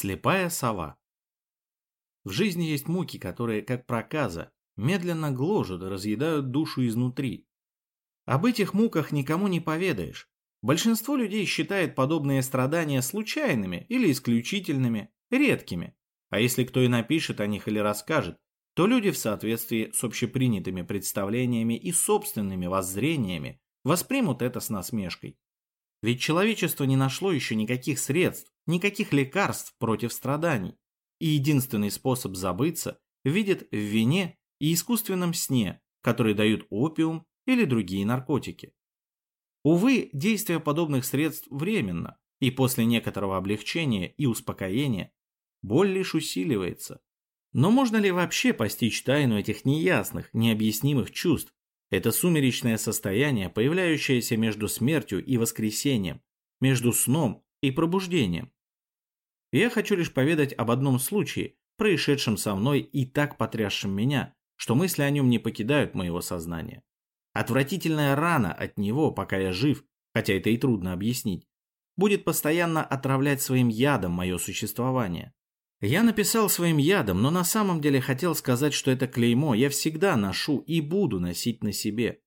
Слепая сова. В жизни есть муки, которые, как проказа, медленно гложут и разъедают душу изнутри. Об этих муках никому не поведаешь. Большинство людей считает подобные страдания случайными или исключительными, редкими. А если кто и напишет о них или расскажет, то люди в соответствии с общепринятыми представлениями и собственными воззрениями воспримут это с насмешкой. Ведь человечество не нашло еще никаких средств, никаких лекарств против страданий. И единственный способ забыться видит в вине и искусственном сне, которые дают опиум или другие наркотики. Увы, действие подобных средств временно, и после некоторого облегчения и успокоения боль лишь усиливается. Но можно ли вообще постичь тайну этих неясных, необъяснимых чувств, это сумеречное состояние, появляющееся между смертью и воскресением, между сном и пробуждением. Я хочу лишь поведать об одном случае, происшедшем со мной и так потрясшем меня, что мысли о нем не покидают моего сознания. Отвратительная рана от него, пока я жив, хотя это и трудно объяснить, будет постоянно отравлять своим ядом мое существование. Я написал своим ядом, но на самом деле хотел сказать, что это клеймо я всегда ношу и буду носить на себе.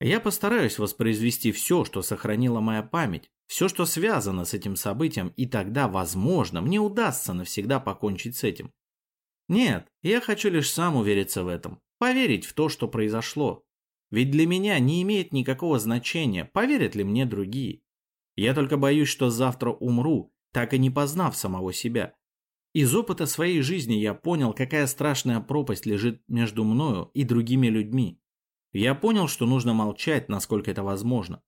Я постараюсь воспроизвести все, что сохранила моя память, все, что связано с этим событием, и тогда, возможно, мне удастся навсегда покончить с этим. Нет, я хочу лишь сам увериться в этом, поверить в то, что произошло. Ведь для меня не имеет никакого значения, поверят ли мне другие. Я только боюсь, что завтра умру, так и не познав самого себя. Из опыта своей жизни я понял, какая страшная пропасть лежит между мною и другими людьми. Я понял, что нужно молчать, насколько это возможно.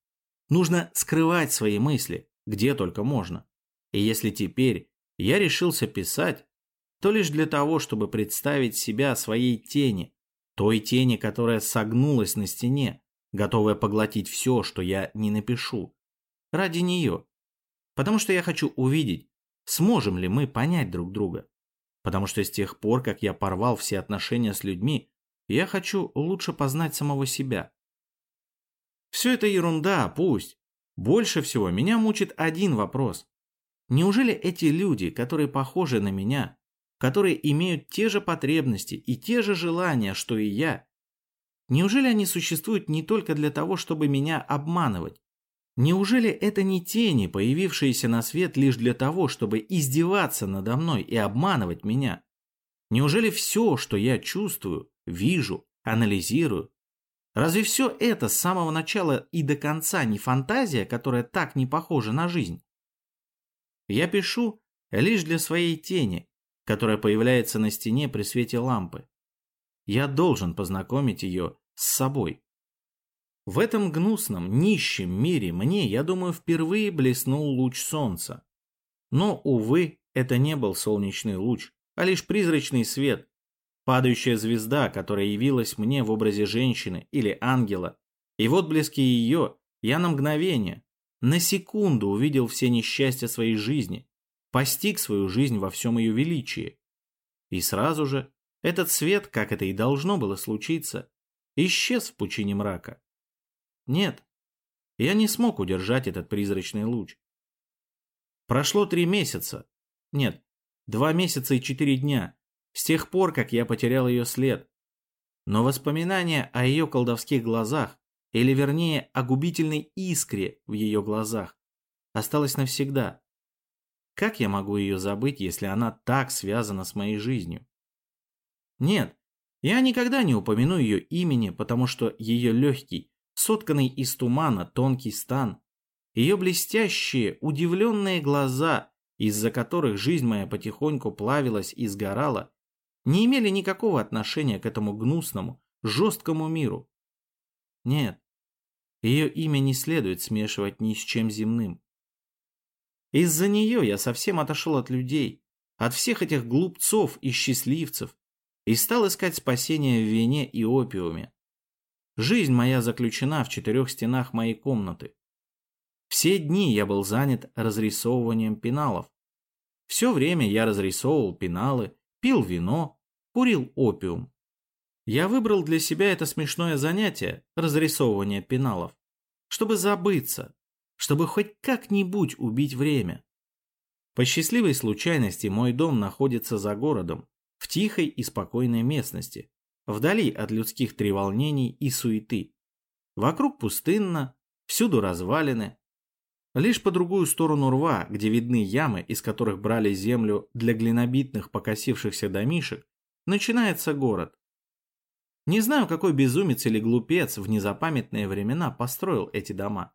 Нужно скрывать свои мысли, где только можно. И если теперь я решился писать, то лишь для того, чтобы представить себя своей тени, той тени, которая согнулась на стене, готовая поглотить все, что я не напишу. Ради нее. Потому что я хочу увидеть, сможем ли мы понять друг друга. Потому что с тех пор, как я порвал все отношения с людьми, я хочу лучше познать самого себя. Все это ерунда, пусть. Больше всего меня мучит один вопрос. Неужели эти люди, которые похожи на меня, которые имеют те же потребности и те же желания, что и я, неужели они существуют не только для того, чтобы меня обманывать, Неужели это не тени, появившиеся на свет лишь для того, чтобы издеваться надо мной и обманывать меня? Неужели все, что я чувствую, вижу, анализирую, разве все это с самого начала и до конца не фантазия, которая так не похожа на жизнь? Я пишу лишь для своей тени, которая появляется на стене при свете лампы. Я должен познакомить ее с собой. В этом гнусном, нищем мире мне, я думаю, впервые блеснул луч солнца. Но, увы, это не был солнечный луч, а лишь призрачный свет, падающая звезда, которая явилась мне в образе женщины или ангела. И вот близки ее я на мгновение, на секунду увидел все несчастья своей жизни, постиг свою жизнь во всем ее величии. И сразу же этот свет, как это и должно было случиться, исчез в пучине мрака. Нет, я не смог удержать этот призрачный луч. Прошло три месяца. Нет, два месяца и четыре дня. С тех пор, как я потерял ее след. Но воспоминания о ее колдовских глазах, или вернее о губительной искре в ее глазах, осталось навсегда. Как я могу ее забыть, если она так связана с моей жизнью? Нет, я никогда не упомяну ее имени, потому что ее легкий, сотканный из тумана тонкий стан, ее блестящие, удивленные глаза, из-за которых жизнь моя потихоньку плавилась и сгорала, не имели никакого отношения к этому гнусному, жесткому миру. Нет, ее имя не следует смешивать ни с чем земным. Из-за нее я совсем отошел от людей, от всех этих глупцов и счастливцев, и стал искать спасения в вине и опиуме. Жизнь моя заключена в четырех стенах моей комнаты. Все дни я был занят разрисовыванием пеналов. Все время я разрисовывал пеналы, пил вино, курил опиум. Я выбрал для себя это смешное занятие, разрисовывание пеналов, чтобы забыться, чтобы хоть как-нибудь убить время. По счастливой случайности мой дом находится за городом, в тихой и спокойной местности, вдали от людских треволнений и суеты. Вокруг пустынно, всюду развалины. Лишь по другую сторону рва, где видны ямы, из которых брали землю для глинобитных покосившихся домишек, начинается город. Не знаю, какой безумец или глупец в незапамятные времена построил эти дома.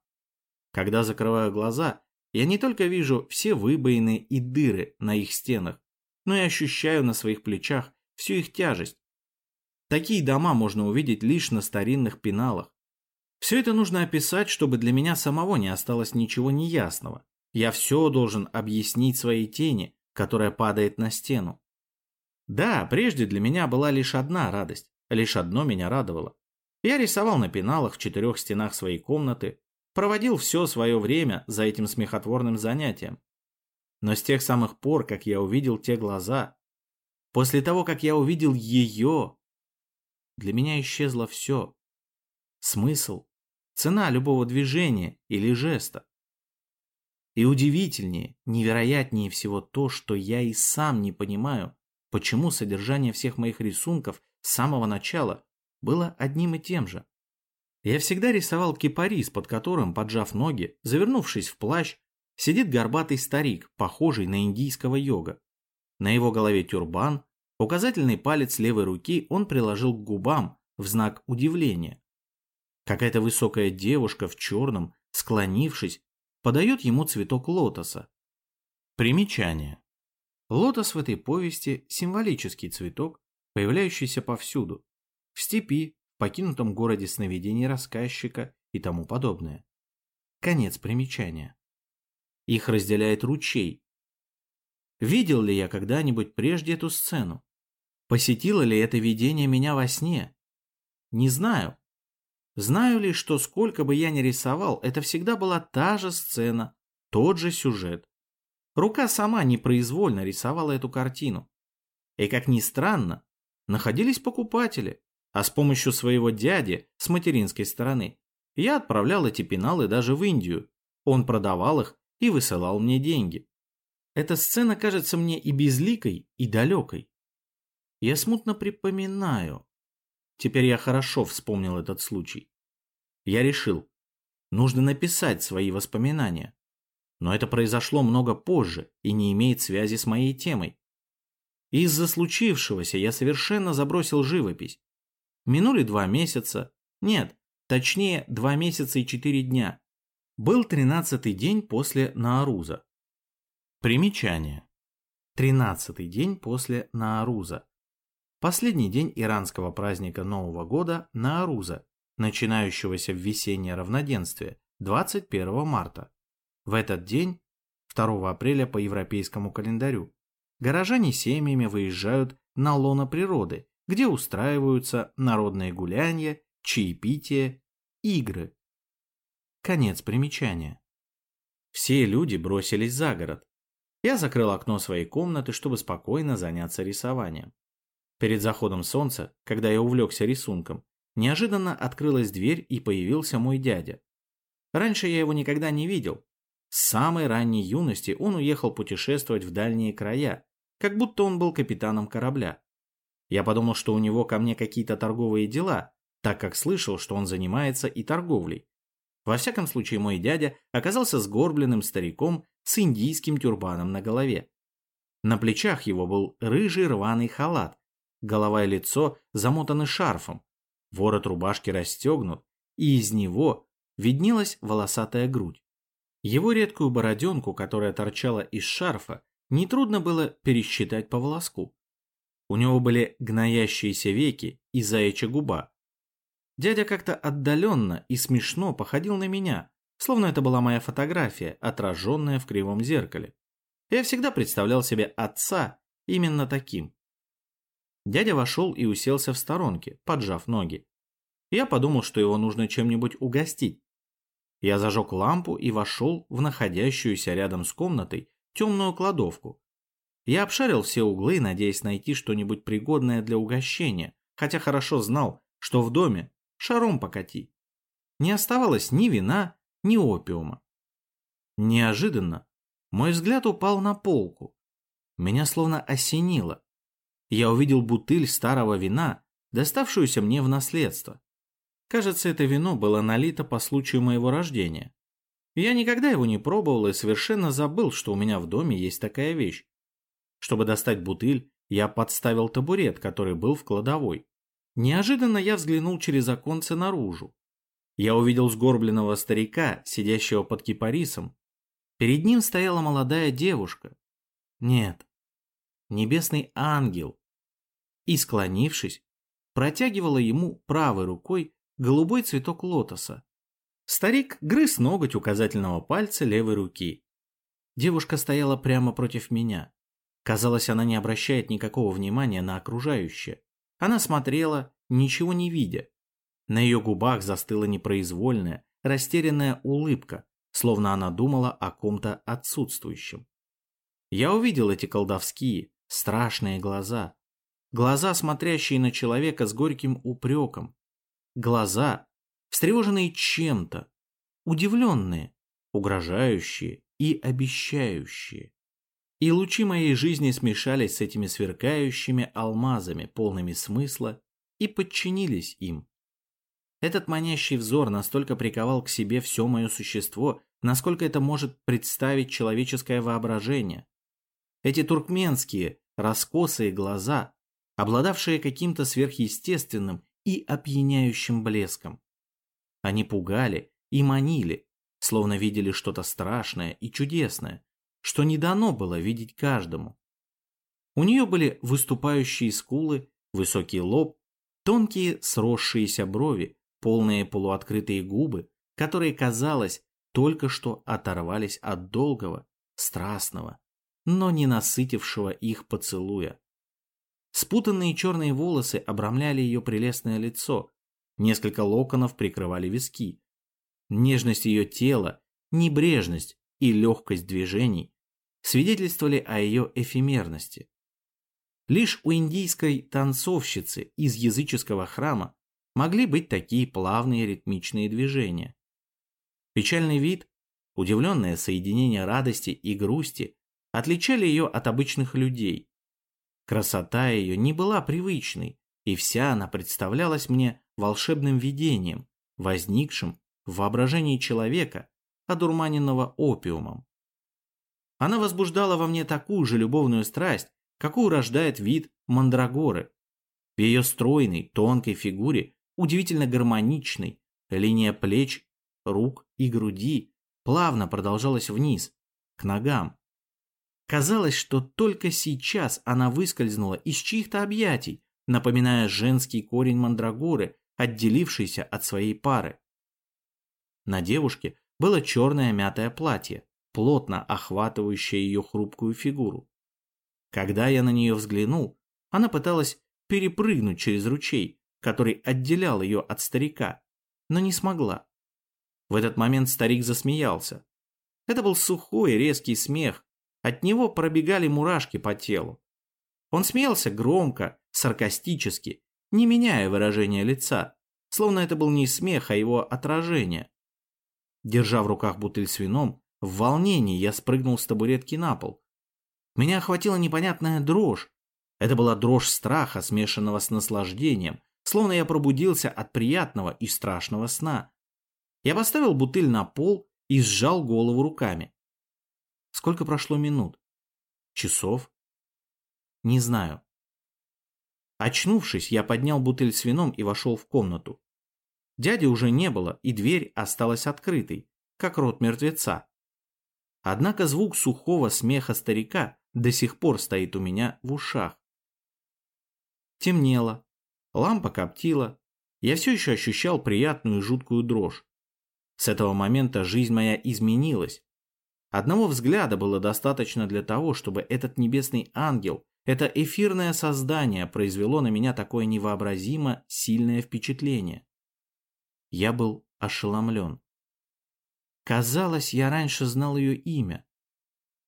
Когда закрываю глаза, я не только вижу все выбоины и дыры на их стенах, но и ощущаю на своих плечах всю их тяжесть. Такие дома можно увидеть лишь на старинных пеналах. Все это нужно описать, чтобы для меня самого не осталось ничего неясного. Я все должен объяснить своей тени, которая падает на стену. Да, прежде для меня была лишь одна радость, лишь одно меня радовало. Я рисовал на пеналах в четырех стенах своей комнаты, проводил все свое время за этим смехотворным занятием. Но с тех самых пор, как я увидел те глаза, после того, как я увидел ее, для меня исчезло все. Смысл, цена любого движения или жеста. И удивительнее, невероятнее всего то, что я и сам не понимаю, почему содержание всех моих рисунков с самого начала было одним и тем же. Я всегда рисовал кипарис, под которым, поджав ноги, завернувшись в плащ, сидит горбатый старик, похожий на индийского йога. На его голове тюрбан, указательный палец левой руки он приложил к губам в знак удивления. Какая-то высокая девушка в черном, склонившись, подает ему цветок лотоса. Примечание. Лотос в этой повести – символический цветок, появляющийся повсюду. В степи, в покинутом городе сновидений рассказчика и тому подобное. Конец примечания. Их разделяет ручей. Видел ли я когда-нибудь прежде эту сцену? Посетило ли это видение меня во сне? Не знаю. Знаю ли, что сколько бы я ни рисовал, это всегда была та же сцена, тот же сюжет. Рука сама непроизвольно рисовала эту картину. И, как ни странно, находились покупатели, а с помощью своего дяди с материнской стороны я отправлял эти пеналы даже в Индию. Он продавал их и высылал мне деньги. Эта сцена кажется мне и безликой, и далекой. Я смутно припоминаю. Теперь я хорошо вспомнил этот случай. Я решил, нужно написать свои воспоминания. Но это произошло много позже и не имеет связи с моей темой. Из-за случившегося я совершенно забросил живопись. Минули два месяца. Нет, точнее, два месяца и четыре дня. Был тринадцатый день после Нааруза. Примечание. Тринадцатый день после Нааруза. Последний день иранского праздника Нового года Нааруза, начинающегося в весеннее равноденствие, 21 марта. В этот день, 2 апреля по европейскому календарю, горожане семьями выезжают на лоно природы, где устраиваются народные гуляния, чаепития, игры. Конец примечания. Все люди бросились за город. Я закрыл окно своей комнаты, чтобы спокойно заняться рисованием. Перед заходом солнца, когда я увлекся рисунком, неожиданно открылась дверь и появился мой дядя. Раньше я его никогда не видел, с самой ранней юности он уехал путешествовать в дальние края, как будто он был капитаном корабля. Я подумал, что у него ко мне какие-то торговые дела, так как слышал, что он занимается и торговлей. Во всяком случае, мой дядя оказался сгорбленным стариком с индийским тюрбаном на голове. На плечах его был рыжий рваный халат, голова и лицо замотаны шарфом, ворот рубашки расстегнут, и из него виднелась волосатая грудь. Его редкую бороденку, которая торчала из шарфа, нетрудно было пересчитать по волоску. У него были гноящиеся веки и заячья губа. Дядя как-то отдаленно и смешно походил на меня, словно это была моя фотография, отраженная в кривом зеркале. Я всегда представлял себе отца именно таким. Дядя вошел и уселся в сторонке, поджав ноги. Я подумал, что его нужно чем-нибудь угостить, я зажег лампу и вошел в находящуюся рядом с комнатой темную кладовку. Я обшарил все углы, надеясь найти что-нибудь пригодное для угощения, хотя хорошо знал, что в доме шаром покати. Не оставалось ни вина, ни опиума. Неожиданно Мой взгляд упал на полку. Меня словно осенило. Я увидел бутыль старого вина, доставшуюся мне в наследство. Кажется, это вино было налито по случаю моего рождения. Я никогда его не пробовал и совершенно забыл, что у меня в доме есть такая вещь. Чтобы достать бутыль, я подставил табурет, который был в кладовой. Неожиданно я взглянул через оконце наружу. Я увидел сгорбленного старика, сидящего под кипарисом. Перед ним стояла молодая девушка. Нет, небесный ангел. И, склонившись, протягивала ему правой рукой голубой цветок лотоса. Старик грыз ноготь указательного пальца левой руки. Девушка стояла прямо против меня. Казалось, она не обращает никакого внимания на окружающее. Она смотрела, ничего не видя. На ее губах застыла непроизвольная, растерянная улыбка, словно она думала о ком-то отсутствующем. Я увидел эти колдовские, страшные глаза. Глаза, смотрящие на человека с горьким упреком. Глаза, встревоженные чем-то, удивленные, угрожающие и обещающие. И лучи моей жизни смешались с этими сверкающими алмазами, полными смысла, и подчинились им. Этот манящий взор настолько приковал к себе все мое существо, насколько это может представить человеческое воображение. Эти туркменские, раскосые глаза, обладавшие каким-то сверхъестественным и опьяняющим блеском. Они пугали и манили, словно видели что-то страшное и чудесное, что не дано было видеть каждому. У нее были выступающие скулы, высокий лоб, тонкие сросшиеся брови, полные полуоткрытые губы, которые, казалось, только что оторвались от долгого, страстного, но не насытившего их поцелуя. Спутанные черные волосы обрамляли ее прелестное лицо, несколько локонов прикрывали виски. Нежность ее тела, небрежность и легкость движений свидетельствовали о ее эфемерности. Лишь у индийской танцовщицы из языческого храма могли быть такие плавные ритмичные движения. Печальный вид, удивленное соединение радости и грусти отличали ее от обычных людей. Красота ее не была привычной, и вся она представлялась мне волшебным видением, возникшим в воображении человека, одурманенного опиумом. Она возбуждала во мне такую же любовную страсть, какую рождает вид мандрагоры. В ее стройной, тонкой фигуре, удивительно гармоничной, линия плеч, рук и груди плавно продолжалась вниз, к ногам. Казалось, что только сейчас она выскользнула из чьих-то объятий, напоминая женский корень мандрагоры, отделившийся от своей пары. На девушке было черное мятое платье, плотно охватывающая ее хрупкую фигуру. Когда я на нее взглянул, она пыталась перепрыгнуть через ручей, который отделял ее от старика, но не смогла. В этот момент старик засмеялся. Это был сухой резкий смех, от него пробегали мурашки по телу. Он смеялся громко, саркастически, не меняя выражения лица, словно это был не смех, а его отражение. Держа в руках бутыль с вином, в волнении я спрыгнул с табуретки на пол. Меня охватила непонятная дрожь. Это была дрожь страха, смешанного с наслаждением, словно я пробудился от приятного и страшного сна. Я поставил бутыль на пол и сжал голову руками. Сколько прошло минут? Часов? Не знаю. Очнувшись, я поднял бутыль с вином и вошел в комнату. Дяди уже не было, и дверь осталась открытой, как рот мертвеца. Однако звук сухого смеха старика до сих пор стоит у меня в ушах. Темнело, лампа коптила, я все еще ощущал приятную и жуткую дрожь. С этого момента жизнь моя изменилась. Одного взгляда было достаточно для того, чтобы этот небесный ангел, это эфирное создание произвело на меня такое невообразимо сильное впечатление. Я был ошеломлен. Казалось, я раньше знал ее имя.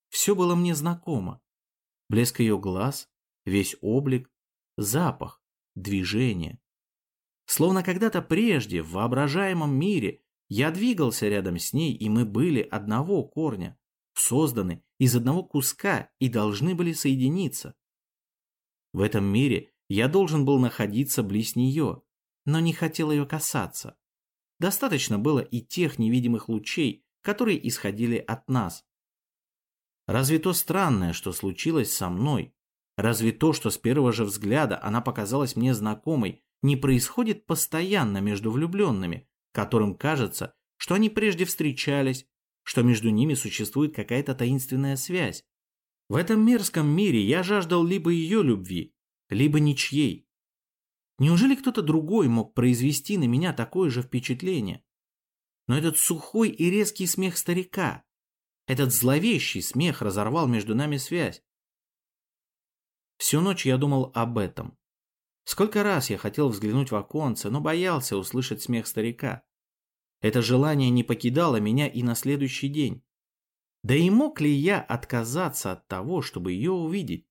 Все было мне знакомо. Блеск ее глаз, весь облик, запах, движение. Словно когда-то прежде, в воображаемом мире, я двигался рядом с ней, и мы были одного корня, созданы из одного куска и должны были соединиться. В этом мире я должен был находиться близ нее, но не хотел ее касаться. Достаточно было и тех невидимых лучей, которые исходили от нас. Разве то странное, что случилось со мной, разве то, что с первого же взгляда она показалась мне знакомой, не происходит постоянно между влюбленными, которым кажется, что они прежде встречались, что между ними существует какая-то таинственная связь. В этом мерзком мире я жаждал либо ее любви, либо ничьей. Неужели кто-то другой мог произвести на меня такое же впечатление? Но этот сухой и резкий смех старика, этот зловещий смех разорвал между нами связь. Всю ночь я думал об этом. Сколько раз я хотел взглянуть в оконце, но боялся услышать смех старика. Это желание не покидало меня и на следующий день. Да и мог ли я отказаться от того, чтобы ее увидеть?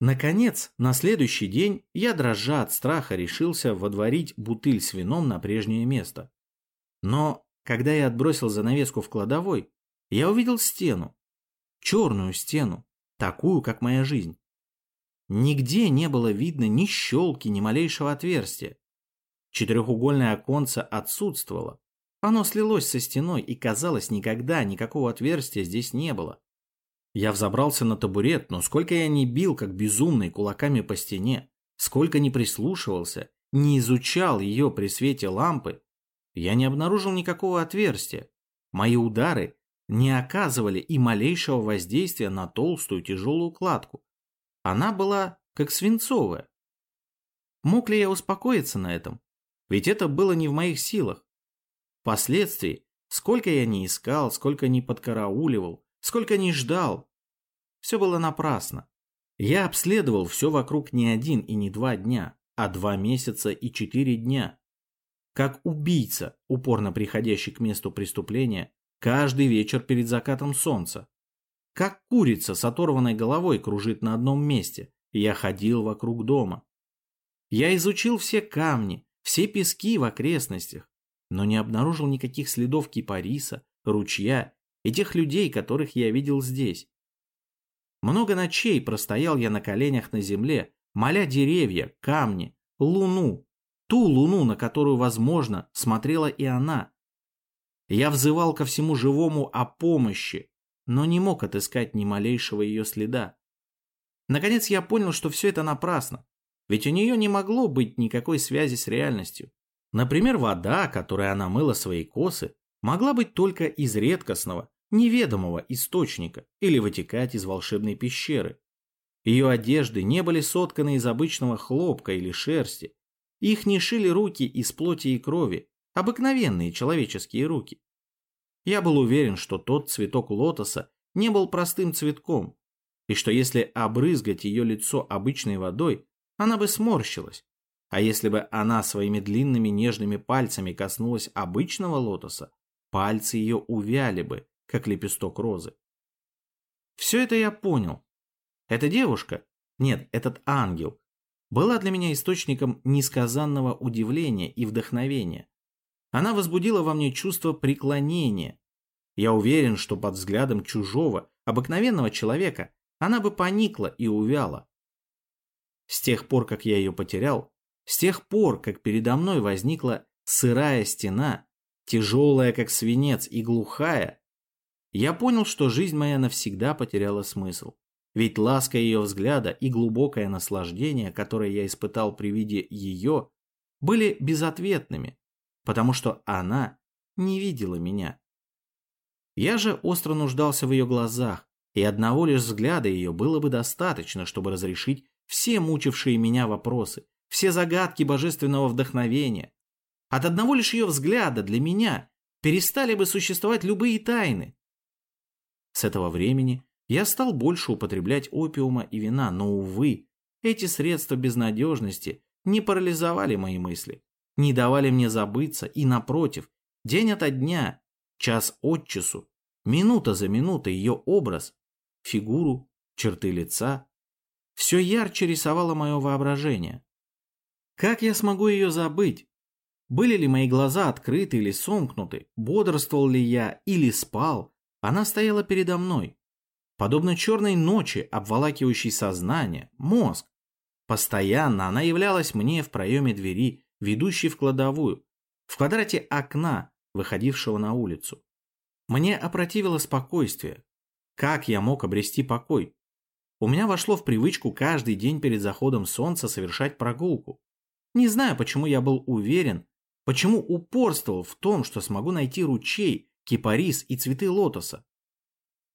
Наконец, на следующий день я, дрожа от страха, решился водворить бутыль с вином на прежнее место. Но, когда я отбросил занавеску в кладовой, я увидел стену. Черную стену, такую, как моя жизнь. Нигде не было видно ни щелки, ни малейшего отверстия. Четырехугольное оконце отсутствовало. Оно слилось со стеной, и, казалось, никогда никакого отверстия здесь не было. Я взобрался на табурет, но сколько я не бил, как безумный, кулаками по стене, сколько не прислушивался, не изучал ее при свете лампы, я не обнаружил никакого отверстия. Мои удары не оказывали и малейшего воздействия на толстую тяжелую кладку. Она была как свинцовая. Мог ли я успокоиться на этом? Ведь это было не в моих силах. Впоследствии, сколько я не искал, сколько не подкарауливал, сколько не ждал, все было напрасно. Я обследовал все вокруг не один и не два дня, а два месяца и четыре дня. Как убийца, упорно приходящий к месту преступления, каждый вечер перед закатом солнца. Как курица с оторванной головой кружит на одном месте. Я ходил вокруг дома. Я изучил все камни, все пески в окрестностях, но не обнаружил никаких следов кипариса, ручья и тех людей, которых я видел здесь. Много ночей простоял я на коленях на земле, моля деревья, камни, луну, ту луну, на которую, возможно, смотрела и она. Я взывал ко всему живому о помощи, но не мог отыскать ни малейшего ее следа. Наконец я понял, что все это напрасно, ведь у нее не могло быть никакой связи с реальностью. Например, вода, которой она мыла свои косы, могла быть только из редкостного, неведомого источника или вытекать из волшебной пещеры. Ее одежды не были сотканы из обычного хлопка или шерсти. Их не шили руки из плоти и крови, обыкновенные человеческие руки. Я был уверен, что тот цветок лотоса не был простым цветком, и что если обрызгать ее лицо обычной водой, она бы сморщилась, а если бы она своими длинными нежными пальцами коснулась обычного лотоса, пальцы ее увяли бы, как лепесток розы. Все это я понял. Эта девушка, нет, этот ангел, была для меня источником несказанного удивления и вдохновения. Она возбудила во мне чувство преклонения. Я уверен, что под взглядом чужого, обыкновенного человека она бы поникла и увяла. С тех пор, как я ее потерял, с тех пор, как передо мной возникла сырая стена, тяжелая, как свинец, и глухая, я понял, что жизнь моя навсегда потеряла смысл. Ведь ласка ее взгляда и глубокое наслаждение, которое я испытал при виде ее, были безответными, потому что она не видела меня. Я же остро нуждался в ее глазах, и одного лишь взгляда ее было бы достаточно, чтобы разрешить все мучившие меня вопросы, все загадки божественного вдохновения. От одного лишь ее взгляда для меня перестали бы существовать любые тайны. С этого времени я стал больше употреблять опиума и вина, но, увы, эти средства безнадежности не парализовали мои мысли не давали мне забыться и, напротив, день ото дня, час от часу, минута за минутой ее образ, фигуру, черты лица, все ярче рисовало мое воображение. Как я смогу ее забыть? Были ли мои глаза открыты или сомкнуты, бодрствовал ли я или спал, она стояла передо мной. подобно черной ночи, обволакивающей сознание, мозг. Постоянно она являлась мне в проеме двери, ведущей в кладовую, в квадрате окна, выходившего на улицу. Мне опротивило спокойствие. Как я мог обрести покой? У меня вошло в привычку каждый день перед заходом солнца совершать прогулку. Не знаю, почему я был уверен, почему упорствовал в том, что смогу найти ручей, кипарис и цветы лотоса.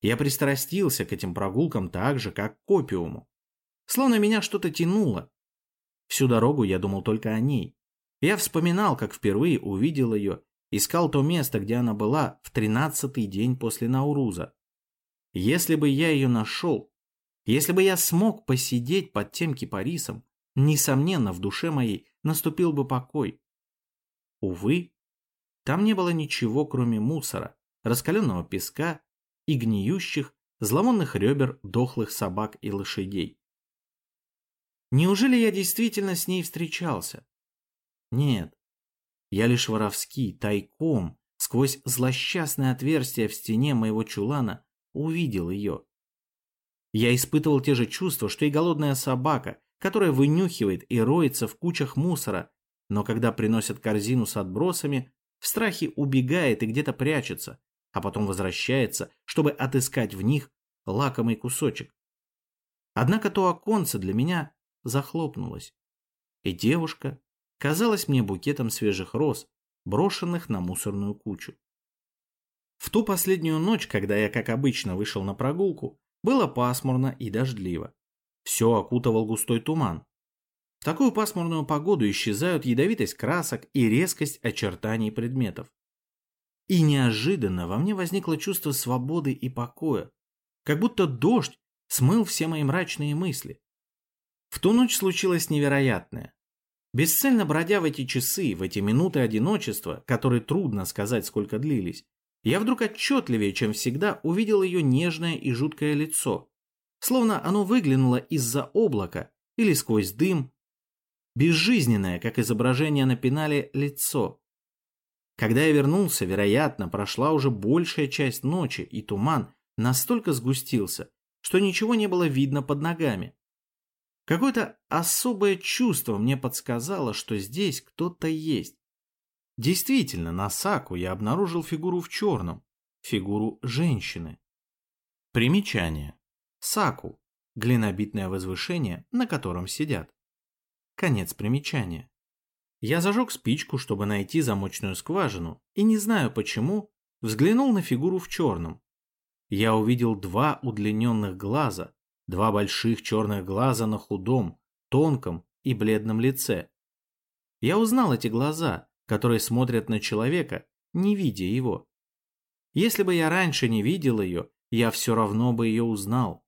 Я пристрастился к этим прогулкам так же, как к опиуму. Словно меня что-то тянуло. Всю дорогу я думал только о ней. Я вспоминал, как впервые увидел ее, искал то место, где она была в тринадцатый день после Науруза. Если бы я ее нашел, если бы я смог посидеть под тем кипарисом, несомненно, в душе моей наступил бы покой. Увы, там не было ничего, кроме мусора, раскаленного песка и гниющих, зловонных ребер дохлых собак и лошадей. Неужели я действительно с ней встречался? Нет, я лишь воровски, тайком, сквозь злосчастное отверстие в стене моего чулана увидел ее. Я испытывал те же чувства, что и голодная собака, которая вынюхивает и роется в кучах мусора, но когда приносят корзину с отбросами, в страхе убегает и где-то прячется, а потом возвращается, чтобы отыскать в них лакомый кусочек. Однако то оконце для меня захлопнулось, и девушка казалась мне букетом свежих роз, брошенных на мусорную кучу. В ту последнюю ночь, когда я, как обычно, вышел на прогулку, было пасмурно и дождливо. Все окутывал густой туман. В такую пасмурную погоду исчезают ядовитость красок и резкость очертаний предметов. И неожиданно во мне возникло чувство свободы и покоя, как будто дождь смыл все мои мрачные мысли. В ту ночь случилось невероятное. Бесцельно бродя в эти часы, в эти минуты одиночества, которые трудно сказать, сколько длились, я вдруг отчетливее, чем всегда, увидел ее нежное и жуткое лицо, словно оно выглянуло из-за облака или сквозь дым. Безжизненное, как изображение на пенале, лицо. Когда я вернулся, вероятно, прошла уже большая часть ночи, и туман настолько сгустился, что ничего не было видно под ногами. Какое-то особое чувство мне подсказало, что здесь кто-то есть. Действительно, на Саку я обнаружил фигуру в черном, фигуру женщины. Примечание. Саку – глинобитное возвышение, на котором сидят. Конец примечания. Я зажег спичку, чтобы найти замочную скважину, и не знаю почему, взглянул на фигуру в черном. Я увидел два удлиненных глаза, два больших черных глаза на худом, тонком и бледном лице. Я узнал эти глаза, которые смотрят на человека, не видя его. Если бы я раньше не видел ее, я все равно бы ее узнал.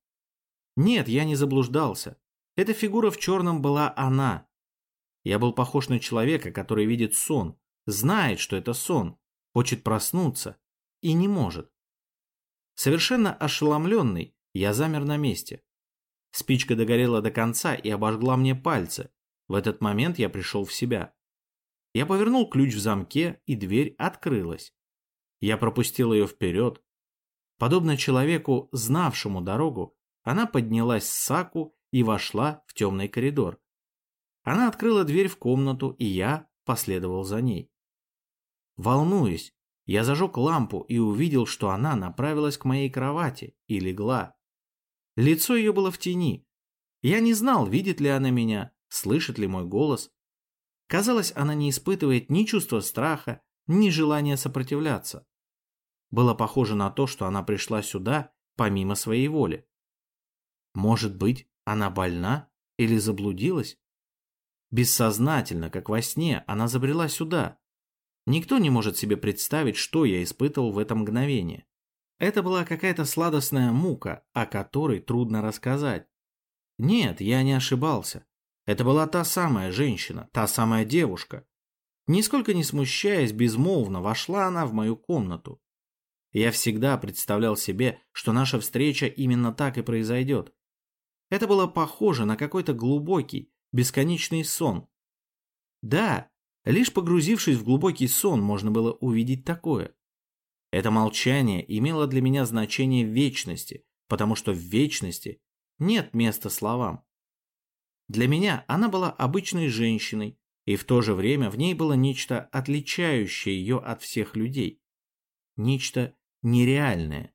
Нет, я не заблуждался. Эта фигура в черном была она. Я был похож на человека, который видит сон, знает, что это сон, хочет проснуться и не может. Совершенно ошеломленный, я замер на месте. Спичка догорела до конца и обожгла мне пальцы. В этот момент я пришел в себя. Я повернул ключ в замке, и дверь открылась. Я пропустил ее вперед. Подобно человеку, знавшему дорогу, она поднялась с саку и вошла в темный коридор. Она открыла дверь в комнату, и я последовал за ней. Волнуясь, я зажег лампу и увидел, что она направилась к моей кровати и легла. Лицо ее было в тени. Я не знал, видит ли она меня, слышит ли мой голос. Казалось, она не испытывает ни чувства страха, ни желания сопротивляться. Было похоже на то, что она пришла сюда помимо своей воли. Может быть, она больна или заблудилась? Бессознательно, как во сне, она забрела сюда. Никто не может себе представить, что я испытывал в это мгновение. Это была какая-то сладостная мука, о которой трудно рассказать. Нет, я не ошибался. Это была та самая женщина, та самая девушка. Нисколько не смущаясь, безмолвно вошла она в мою комнату. Я всегда представлял себе, что наша встреча именно так и произойдет. Это было похоже на какой-то глубокий, бесконечный сон. Да, лишь погрузившись в глубокий сон, можно было увидеть такое. Это молчание имело для меня значение вечности, потому что в вечности нет места словам. Для меня она была обычной женщиной, и в то же время в ней было нечто отличающее ее от всех людей. Нечто нереальное.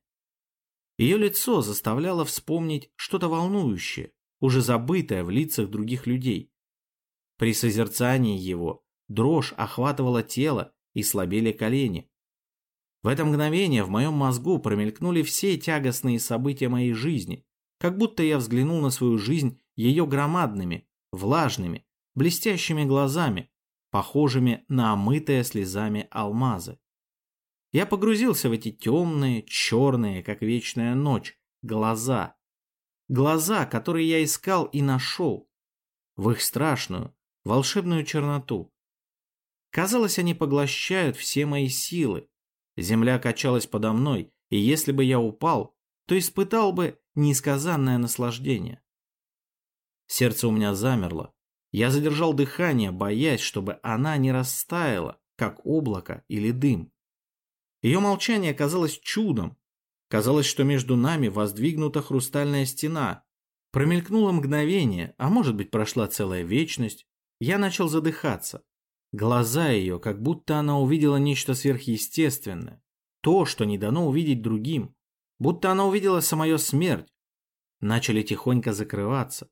Ее лицо заставляло вспомнить что-то волнующее, уже забытое в лицах других людей. При созерцании его дрожь охватывала тело и слабели колени. В это мгновение в моем мозгу промелькнули все тягостные события моей жизни, как будто я взглянул на свою жизнь ее громадными, влажными, блестящими глазами, похожими на омытые слезами алмазы. Я погрузился в эти темные, черные, как вечная ночь, глаза. Глаза, которые я искал и нашел. В их страшную, волшебную черноту. Казалось, они поглощают все мои силы. Земля качалась подо мной, и если бы я упал, то испытал бы несказанное наслаждение. Сердце у меня замерло. Я задержал дыхание, боясь, чтобы она не растаяла, как облако или дым. Ее молчание казалось чудом. Казалось, что между нами воздвигнута хрустальная стена. Промелькнуло мгновение, а может быть прошла целая вечность. Я начал задыхаться. Глаза ее, как будто она увидела нечто сверхъестественное. То, что не дано увидеть другим. Будто она увидела самую смерть. Начали тихонько закрываться.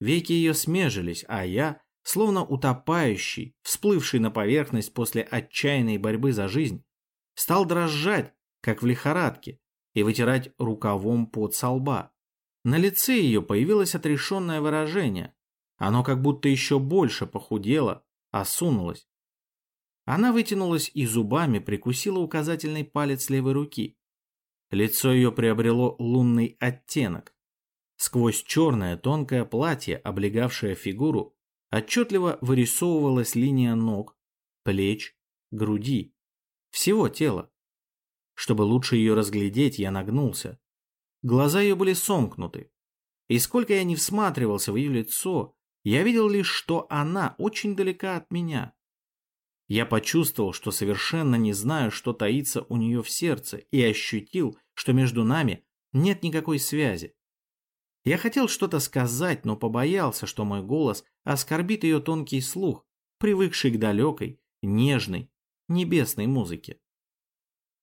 Веки ее смежились, а я, словно утопающий, всплывший на поверхность после отчаянной борьбы за жизнь, стал дрожать, как в лихорадке, и вытирать рукавом под со лба. На лице ее появилось отрешенное выражение. Оно как будто еще больше похудело, осунулось. Она вытянулась и зубами прикусила указательный палец левой руки. Лицо ее приобрело лунный оттенок. Сквозь черное тонкое платье, облегавшее фигуру, отчетливо вырисовывалась линия ног, плеч, груди, всего тела. Чтобы лучше ее разглядеть, я нагнулся. Глаза ее были сомкнуты. И сколько я не всматривался в ее лицо, я видел лишь, что она очень далека от меня. Я почувствовал, что совершенно не знаю, что таится у нее в сердце, и ощутил, что между нами нет никакой связи. Я хотел что-то сказать, но побоялся, что мой голос оскорбит ее тонкий слух, привыкший к далекой, нежной, небесной музыке.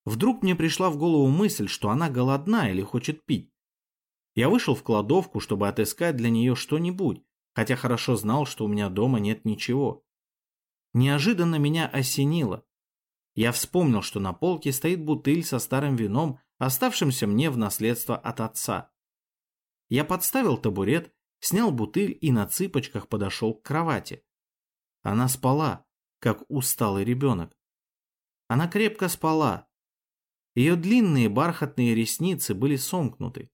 Вдруг мне пришла в голову мысль, что она голодна или хочет пить. Я вышел в кладовку, чтобы отыскать для нее что-нибудь, хотя хорошо знал, что у меня дома нет ничего. Неожиданно меня осенило. Я вспомнил, что на полке стоит бутыль со старым вином, оставшимся мне в наследство от отца. Я подставил табурет, снял бутыль и на цыпочках подошел к кровати. Она спала, как усталый ребенок. Она крепко спала. Ее длинные бархатные ресницы были сомкнуты.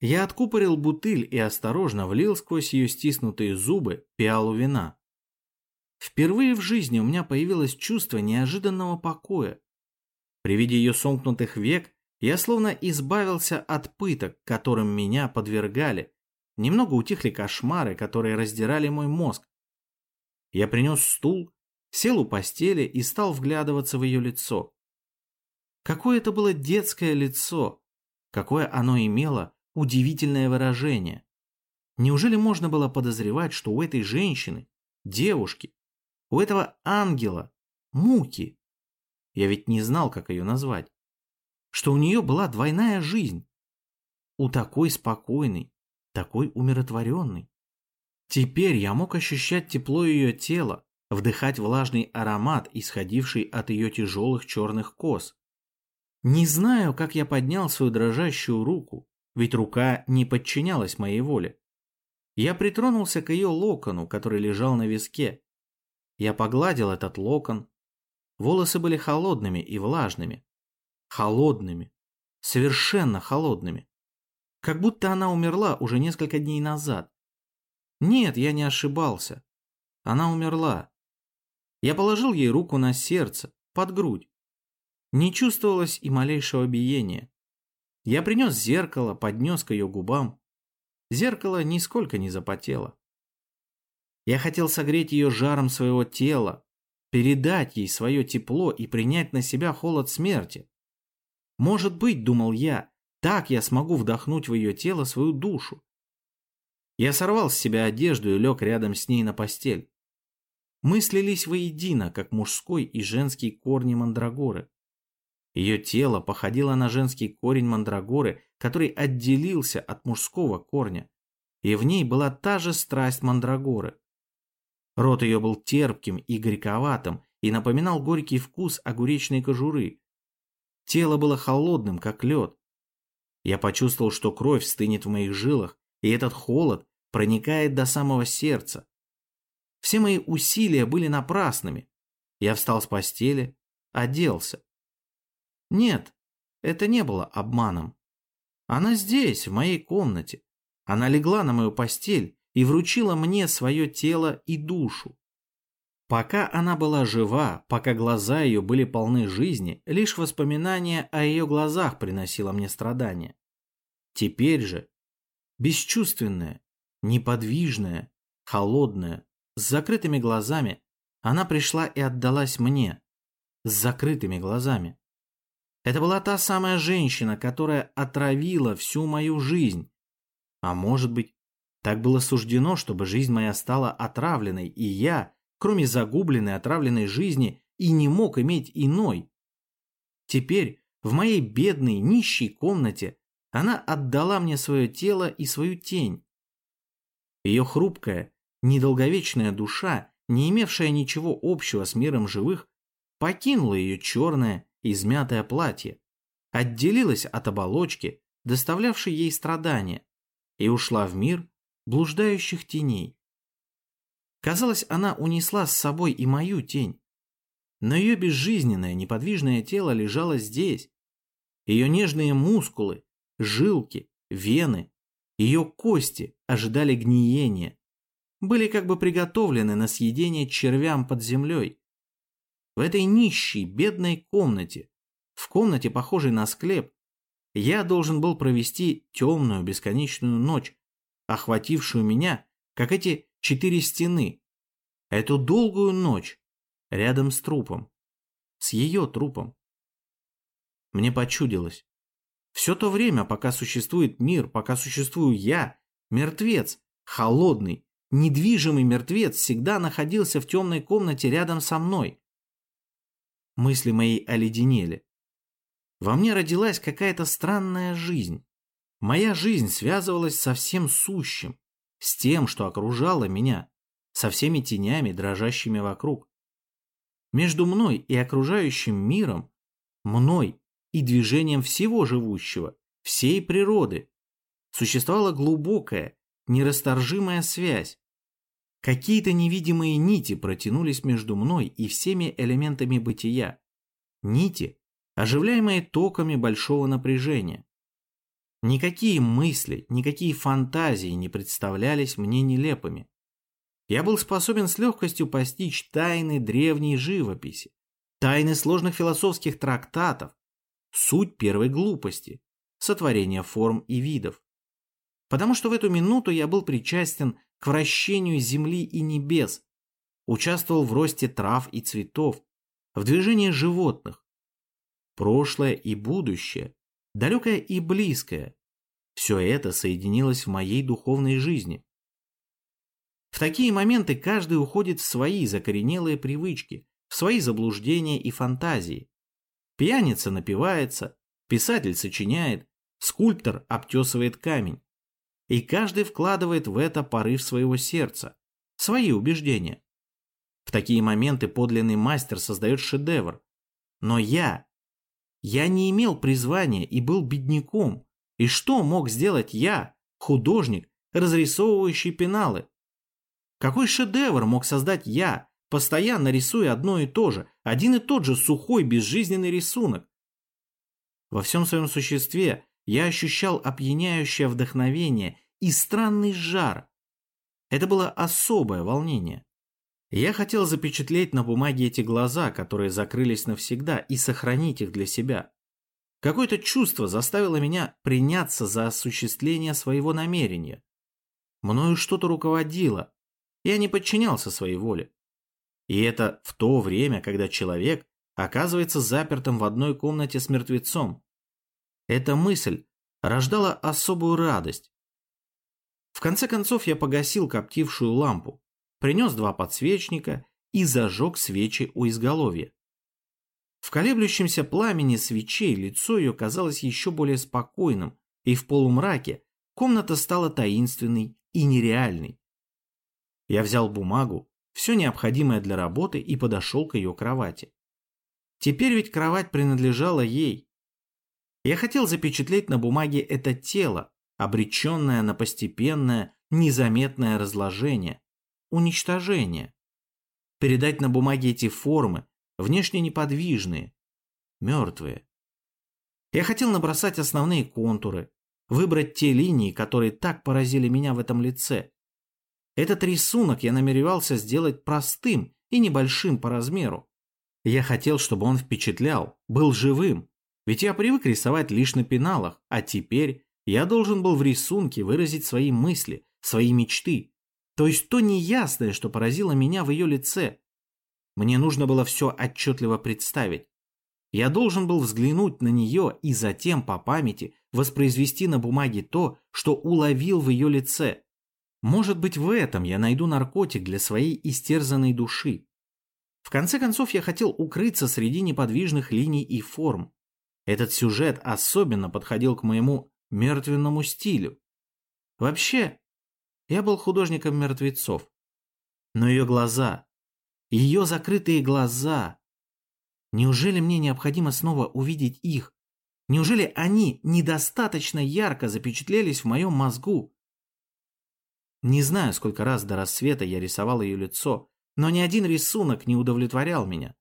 Я откупорил бутыль и осторожно влил сквозь ее стиснутые зубы пиалу вина. Впервые в жизни у меня появилось чувство неожиданного покоя. При виде ее сомкнутых век я словно избавился от пыток, которым меня подвергали. Немного утихли кошмары, которые раздирали мой мозг. Я принес стул, сел у постели и стал вглядываться в ее лицо. Какое это было детское лицо! Какое оно имело удивительное выражение! Неужели можно было подозревать, что у этой женщины, девушки, у этого ангела муки? Я ведь не знал, как ее назвать что у нее была двойная жизнь. У такой спокойной, такой умиротворенной. Теперь я мог ощущать тепло ее тела, вдыхать влажный аромат, исходивший от ее тяжелых черных кос. Не знаю, как я поднял свою дрожащую руку, ведь рука не подчинялась моей воле. Я притронулся к ее локону, который лежал на виске. Я погладил этот локон. Волосы были холодными и влажными холодными, совершенно холодными. Как будто она умерла уже несколько дней назад. Нет, я не ошибался. Она умерла. Я положил ей руку на сердце, под грудь. Не чувствовалось и малейшего биения. Я принес зеркало, поднес к ее губам. Зеркало нисколько не запотело. Я хотел согреть ее жаром своего тела, передать ей свое тепло и принять на себя холод смерти. Может быть, думал я, Так я смогу вдохнуть в ее тело свою душу. Я сорвал с себя одежду и лег рядом с ней на постель. Мы слились воедино, как мужской и женский корни мандрагоры. Ее тело походило на женский корень мандрагоры, который отделился от мужского корня, и в ней была та же страсть мандрагоры. Рот ее был терпким и горьковатым и напоминал горький вкус огуречной кожуры. Тело было холодным, как лед. Я почувствовал, что кровь стынет в моих жилах, и этот холод проникает до самого сердца. Все мои усилия были напрасными. Я встал с постели, оделся. Нет, это не было обманом. Она здесь, в моей комнате. Она легла на мою постель и вручила мне свое тело и душу. Пока она была жива, пока глаза ее были полны жизни, лишь воспоминание о ее глазах приносило мне страдания. Теперь же, бесчувственная, неподвижная, холодная, с закрытыми глазами, она пришла и отдалась мне, с закрытыми глазами. Это была та самая женщина, которая отравила всю мою жизнь. А может быть, так было суждено, чтобы жизнь моя стала отравленной, и я, кроме загубленной отравленной жизни, и не мог иметь иной. Теперь, в моей бедной, нищей комнате, она отдала мне свое тело и свою тень. Ее хрупкая, недолговечная душа, не имевшая ничего общего с миром живых, покинула ее черное, измятое платье, отделилась от оболочки, доставлявшей ей страдания, и ушла в мир блуждающих теней. Казалось, она унесла с собой и мою тень. Но ее безжизненное, неподвижное тело лежало здесь. Ее нежные мускулы, жилки, вены, ее кости ожидали гниения, были как бы приготовлены на съедение червям под землей. В этой нищей, бедной комнате, в комнате, похожей на склеп, я должен был провести темную бесконечную ночь, охватившую меня, как эти четыре стены. Эту долгую ночь рядом с трупом, с ее трупом. Мне почудилось. Все то время, пока существует мир, пока существую я, мертвец, холодный, недвижимый мертвец всегда находился в темной комнате рядом со мной. Мысли мои оледенели. Во мне родилась какая-то странная жизнь. Моя жизнь связывалась со всем сущим, с тем, что окружало меня, со всеми тенями, дрожащими вокруг. Между мной и окружающим миром, мной и движением всего живущего, всей природы, существовала глубокая, нерасторжимая связь. Какие-то невидимые нити протянулись между мной и всеми элементами бытия. Нити, оживляемые токами большого напряжения. Никакие мысли, никакие фантазии не представлялись мне нелепыми. Я был способен с легкостью постичь тайны древней живописи, тайны сложных философских трактатов, суть первой глупости, сотворения форм и видов. Потому что в эту минуту я был причастен к вращению земли и небес, участвовал в росте трав и цветов, в движении животных. Прошлое и будущее, далекое и близкое, все это соединилось в моей духовной жизни. В такие моменты каждый уходит в свои закоренелые привычки, в свои заблуждения и фантазии. Пьяница напивается, писатель сочиняет, скульптор обтесывает камень. И каждый вкладывает в это порыв своего сердца, свои убеждения. В такие моменты подлинный мастер создает шедевр. Но я, я не имел призвания и был бедняком. И что мог сделать я, художник, разрисовывающий пеналы? Какой шедевр мог создать я, постоянно рисуя одно и то же, один и тот же сухой безжизненный рисунок? Во всем своем существе я ощущал опьяняющее вдохновение и странный жар. Это было особое волнение. Я хотел запечатлеть на бумаге эти глаза, которые закрылись навсегда, и сохранить их для себя. Какое-то чувство заставило меня приняться за осуществление своего намерения. Мною что-то руководило. Я не подчинялся своей воле. И это в то время, когда человек оказывается запертым в одной комнате с мертвецом. Эта мысль рождало особую радость. В конце концов я погасил коптившую лампу, принес два подсвечника и зажег свечи у изголовья. В колеблющемся пламени свечей лицо ее казалось еще более спокойным, и в полумраке комната стала таинственной и нереальной. Я взял бумагу, все необходимое для работы и подошел к ее кровати. Теперь ведь кровать принадлежала ей. Я хотел запечатлеть на бумаге это тело, обреченное на постепенное, незаметное разложение, уничтожение. Передать на бумаге эти формы, внешне неподвижные, мертвые. Я хотел набросать основные контуры, выбрать те линии, которые так поразили меня в этом лице. Этот рисунок я намеревался сделать простым и небольшим по размеру. Я хотел, чтобы он впечатлял, был живым, ведь я привык рисовать лишь на пеналах, а теперь я должен был в рисунке выразить свои мысли, свои мечты, то есть то неясное, что поразило меня в ее лице. Мне нужно было все отчетливо представить. Я должен был взглянуть на нее и затем по памяти воспроизвести на бумаге то, что уловил в ее лице. Может быть, в этом я найду наркотик для своей истерзанной души. В конце концов, я хотел укрыться среди неподвижных линий и форм. Этот сюжет особенно подходил к моему мертвенному стилю. Вообще, я был художником мертвецов. Но ее глаза, ее закрытые глаза... Неужели мне необходимо снова увидеть их? Неужели они недостаточно ярко запечатлелись в моем мозгу? Не знаю, сколько раз до рассвета я рисовал ее лицо, но ни один рисунок не удовлетворял меня.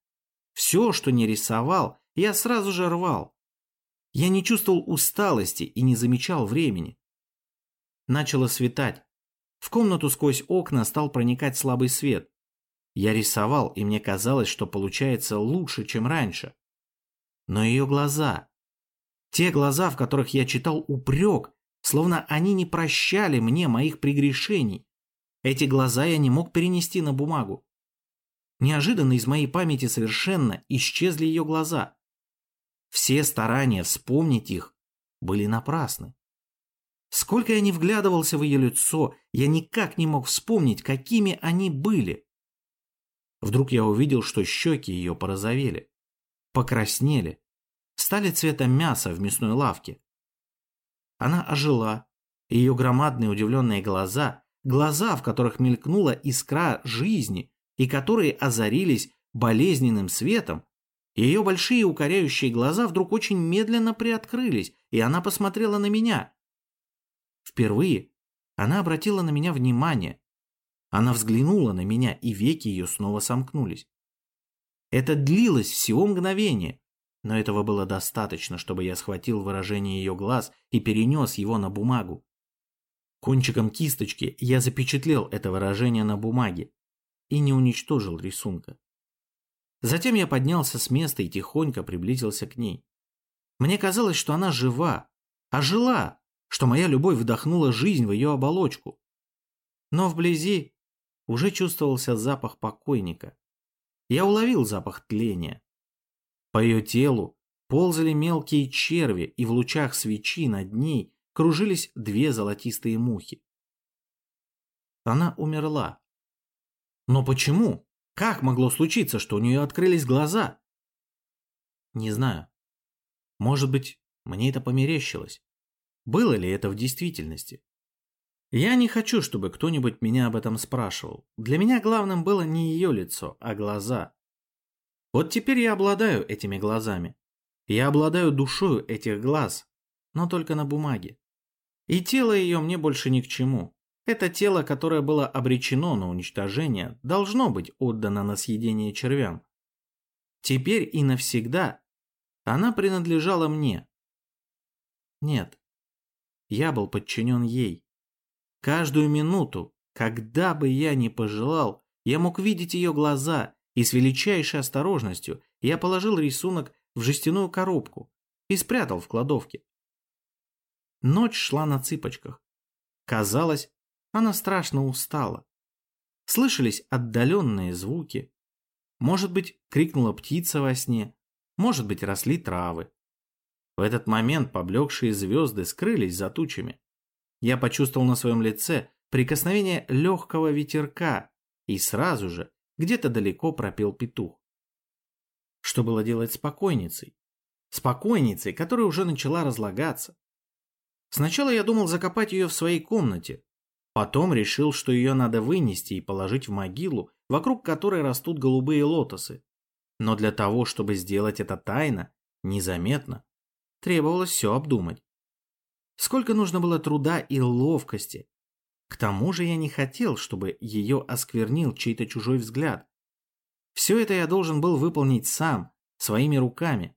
Все, что не рисовал, я сразу же рвал. Я не чувствовал усталости и не замечал времени. Начало светать. В комнату сквозь окна стал проникать слабый свет. Я рисовал, и мне казалось, что получается лучше, чем раньше. Но ее глаза, те глаза, в которых я читал упрек, словно они не прощали мне моих прегрешений, эти глаза я не мог перенести на бумагу. Неожиданно из моей памяти совершенно исчезли ее глаза. Все старания вспомнить их были напрасны. Сколько я не вглядывался в ее лицо, я никак не мог вспомнить, какими они были. Вдруг я увидел, что щеки ее порозовели, покраснели, стали цвета мяса в мясной лавке. Она ожила, ее громадные удивленные глаза, глаза, в которых мелькнула искра жизни и которые озарились болезненным светом, ее большие укоряющие глаза вдруг очень медленно приоткрылись, и она посмотрела на меня. Впервые она обратила на меня внимание. Она взглянула на меня, и веки ее снова сомкнулись. Это длилось всего мгновение, но этого было достаточно, чтобы я схватил выражение ее глаз и перенес его на бумагу. Кончиком кисточки я запечатлел это выражение на бумаге и не уничтожил рисунка. Затем я поднялся с места и тихонько приблизился к ней. Мне казалось, что она жива, а жила, что моя любовь вдохнула жизнь в ее оболочку. Но вблизи уже чувствовался запах покойника. Я уловил запах тления. По ее телу ползали мелкие черви, и в лучах свечи над ней кружились две золотистые мухи. Она умерла. Но почему? Как могло случиться, что у нее открылись глаза? Не знаю. Может быть, мне это померещилось. Было ли это в действительности? Я не хочу, чтобы кто-нибудь меня об этом спрашивал. Для меня главным было не ее лицо, а глаза. Вот теперь я обладаю этими глазами. Я обладаю душою этих глаз, но только на бумаге. И тело ее мне больше ни к чему. Это тело, которое было обречено на уничтожение, должно быть отдано на съедение червям. Теперь и навсегда она принадлежала мне. Нет, я был подчинен ей. Каждую минуту, когда бы я ни пожелал, я мог видеть ее глаза, и с величайшей осторожностью я положил рисунок в жестяную коробку и спрятал в кладовке. Ночь шла на цыпочках. Казалось, она страшно устала. Слышались отдаленные звуки. Может быть, крикнула птица во сне, может быть, росли травы. В этот момент поблекшие звезды скрылись за тучами. Я почувствовал на своем лице прикосновение легкого ветерка, и сразу же где-то далеко пропел петух. Что было делать с покойницей? С покойницей, которая уже начала разлагаться. Сначала я думал закопать ее в своей комнате, потом решил, что ее надо вынести и положить в могилу, вокруг которой растут голубые лотосы. Но для того, чтобы сделать это тайно, незаметно, требовалось все обдумать. Сколько нужно было труда и ловкости. К тому же я не хотел, чтобы ее осквернил чей-то чужой взгляд. Все это я должен был выполнить сам, своими руками.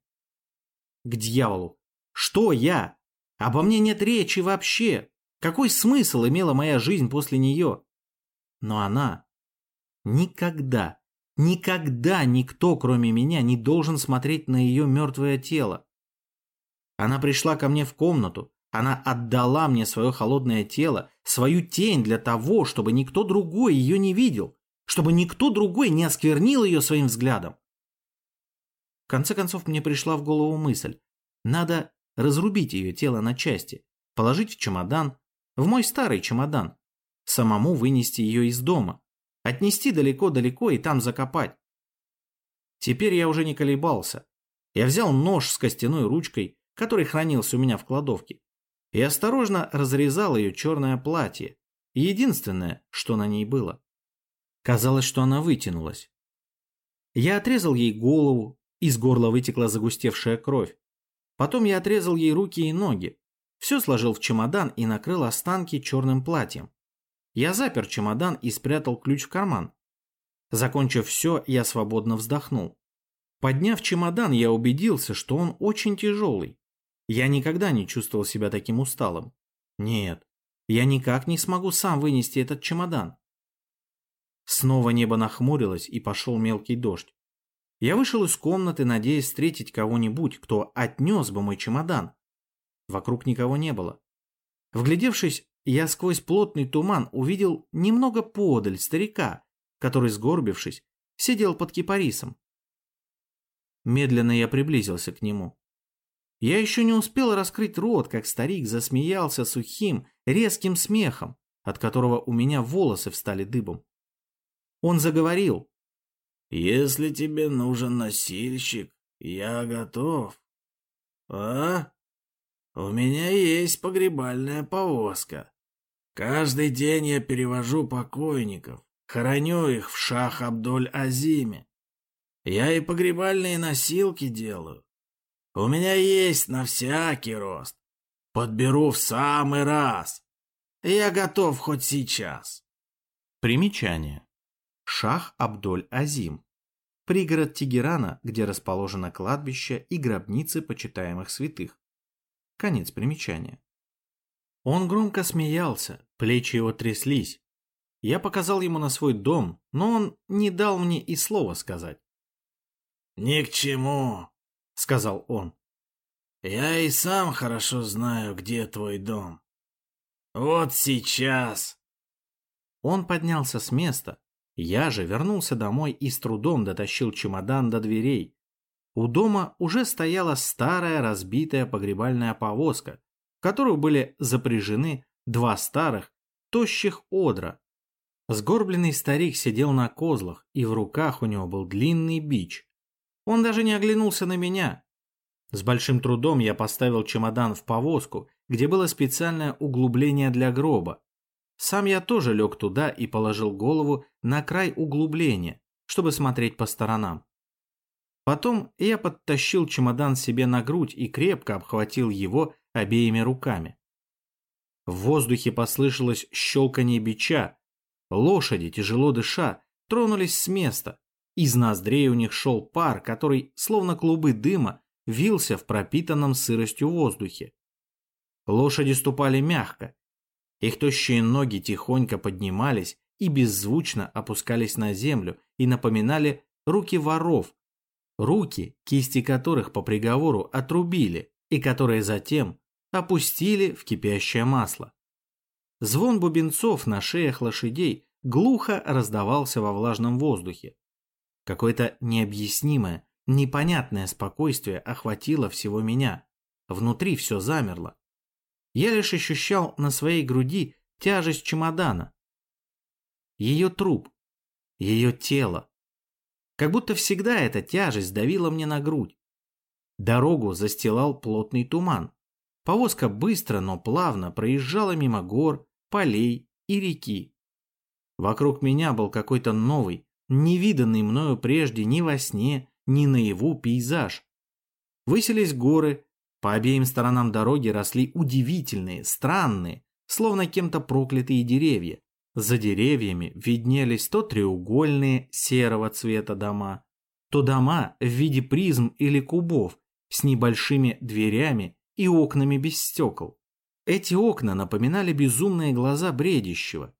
К дьяволу! Что я? Обо мне нет речи вообще. Какой смысл имела моя жизнь после нее? Но она... Никогда, никогда никто, кроме меня, не должен смотреть на ее мертвое тело. Она пришла ко мне в комнату, она отдала мне свое холодное тело, свою тень для того, чтобы никто другой ее не видел, чтобы никто другой не осквернил ее своим взглядом. В конце концов мне пришла в голову мысль. Надо разрубить ее тело на части, положить в чемодан, в мой старый чемодан, самому вынести ее из дома, отнести далеко-далеко и там закопать. Теперь я уже не колебался. Я взял нож с костяной ручкой, который хранился у меня в кладовке, и осторожно разрезал ее черное платье, единственное, что на ней было. Казалось, что она вытянулась. Я отрезал ей голову, из горла вытекла загустевшая кровь. Потом я отрезал ей руки и ноги, все сложил в чемодан и накрыл останки черным платьем. Я запер чемодан и спрятал ключ в карман. Закончив все, я свободно вздохнул. Подняв чемодан, я убедился, что он очень тяжелый. Я никогда не чувствовал себя таким усталым. Нет, я никак не смогу сам вынести этот чемодан. Снова небо нахмурилось и пошел мелкий дождь. Я вышел из комнаты, надеясь встретить кого-нибудь, кто отнес бы мой чемодан. Вокруг никого не было. Вглядевшись, я сквозь плотный туман увидел немного подаль старика, который, сгорбившись, сидел под кипарисом. Медленно я приблизился к нему. Я еще не успел раскрыть рот, как старик засмеялся сухим, резким смехом, от которого у меня волосы встали дыбом. Он заговорил. «Если тебе нужен носильщик, я готов. А? У меня есть погребальная повозка. Каждый день я перевожу покойников, хороню их в шах Абдуль-Азиме. Я и погребальные носилки делаю. У меня есть на всякий рост. Подберу в самый раз. Я готов хоть сейчас. Примечание. Шах Абдоль-Азим. Пригород Тегерана, где расположено кладбище и гробницы почитаемых святых. Конец примечания. Он громко смеялся, плечи его тряслись. Я показал ему на свой дом, но он не дал мне и слова сказать. «Ни к чему сказал он. Я и сам хорошо знаю, где твой дом. Вот сейчас. Он поднялся с места. Я же вернулся домой и с трудом дотащил чемодан до дверей. У дома уже стояла старая разбитая погребальная повозка, в которую были запряжены два старых, тощих одра. Сгорбленный старик сидел на козлах, и в руках у него был длинный бич. Он даже не оглянулся на меня. С большим трудом я поставил чемодан в повозку, где было специальное углубление для гроба. Сам я тоже лег туда и положил голову на край углубления, чтобы смотреть по сторонам. Потом я подтащил чемодан себе на грудь и крепко обхватил его обеими руками. В воздухе послышалось щелканье бича. Лошади, тяжело дыша, тронулись с места. Из ноздрей у них шел пар, который, словно клубы дыма, вился в пропитанном сыростью воздухе. Лошади ступали мягко. Их тощие ноги тихонько поднимались и беззвучно опускались на землю и напоминали руки воров, руки, кисти которых по приговору отрубили и которые затем опустили в кипящее масло. Звон бубенцов на шеях лошадей глухо раздавался во влажном воздухе. Какое-то необъяснимое, непонятное спокойствие охватило всего меня. внутри все замерло. Я лишь ощущал на своей груди тяжесть чемодана. Ее труп, ее тело. Как будто всегда эта тяжесть давила мне на грудь. Дорогу застилал плотный туман. Повозка быстро, но плавно проезжала мимо гор, полей и реки. Вокруг меня был какой-то новый, невиданный мною прежде ни во сне, ни наяву пейзаж. Выселись горы, по обеим сторонам дороги росли удивительные, странные, словно кем-то проклятые деревья. За деревьями виднелись то треугольные серого цвета дома, то дома в виде призм или кубов с небольшими дверями и окнами без стекол. Эти окна напоминали безумные глаза бредящего.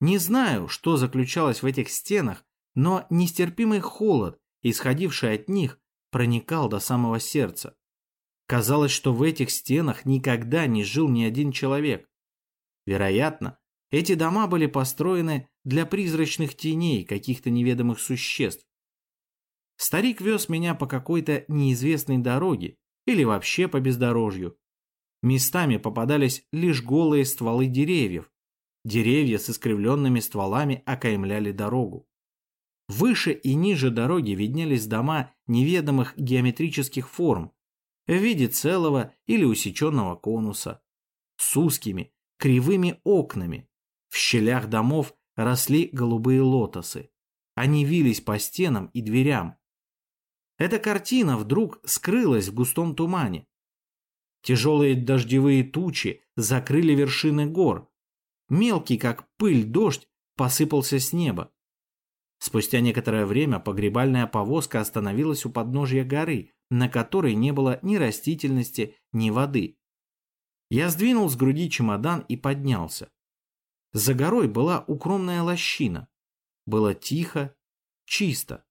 Не знаю, что заключалось в этих стенах, но нестерпимый холод, исходивший от них, проникал до самого сердца. Казалось, что в этих стенах никогда не жил ни один человек. Вероятно, эти дома были построены для призрачных теней каких-то неведомых существ. Старик вез меня по какой-то неизвестной дороге или вообще по бездорожью. Местами попадались лишь голые стволы деревьев. Деревья с искривленными стволами окаймляли дорогу. Выше и ниже дороги виднелись дома неведомых геометрических форм в виде целого или усеченного конуса, с узкими, кривыми окнами. В щелях домов росли голубые лотосы. Они вились по стенам и дверям. Эта картина вдруг скрылась в густом тумане. Тяжелые дождевые тучи закрыли вершины гор. Мелкий, как пыль, дождь посыпался с неба. Спустя некоторое время погребальная повозка остановилась у подножья горы, на которой не было ни растительности, ни воды. Я сдвинул с груди чемодан и поднялся. За горой была укромная лощина. Было тихо, чисто.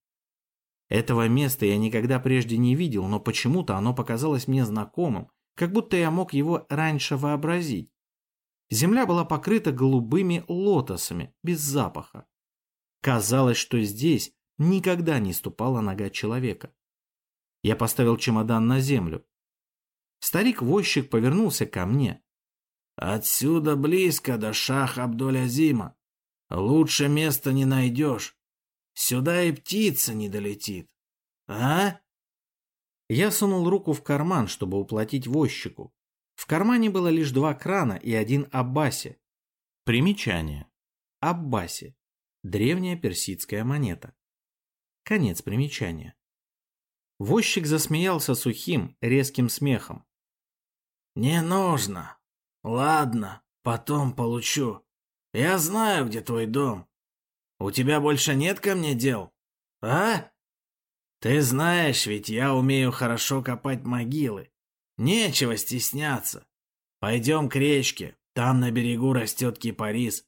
Этого места я никогда прежде не видел, но почему-то оно показалось мне знакомым, как будто я мог его раньше вообразить. Земля была покрыта голубыми лотосами, без запаха. Казалось, что здесь никогда не ступала нога человека. Я поставил чемодан на землю. Старик-возчик повернулся ко мне. «Отсюда близко до шах Абдуль-Азима. Лучше места не найдешь. Сюда и птица не долетит. А?» Я сунул руку в карман, чтобы уплатить возчику. В кармане было лишь два крана и один аббаси. Примечание. Аббаси. Древняя персидская монета. Конец примечания. Возчик засмеялся сухим, резким смехом. «Не нужно. Ладно, потом получу. Я знаю, где твой дом. У тебя больше нет ко мне дел? А? Ты знаешь, ведь я умею хорошо копать могилы. Нечего стесняться. Пойдем к речке, там на берегу растет кипарис.